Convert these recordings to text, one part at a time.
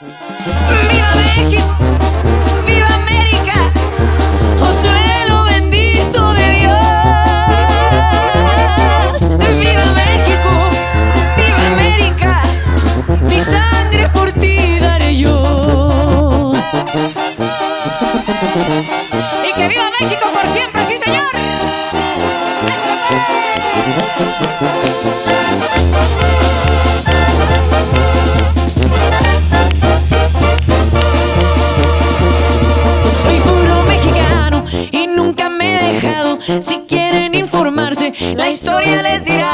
¡Viva México! ¡Viva América! ¡Oh suelo bendito de Dios! ¡Viva México! ¡Viva América! Mi sangre por ti daré yo. ¡Y que viva México por siempre, sí señor! Si quieren informarse, la historia les dirá.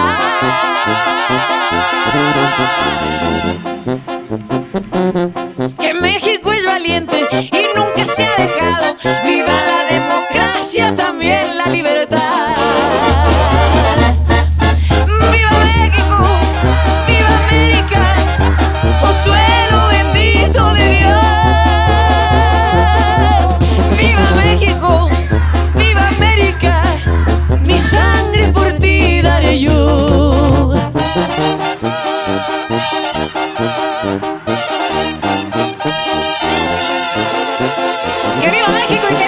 Que México es valiente y nunca se ha dejado. Viva la democracia, también la libertad. ¡Que viva México! Y que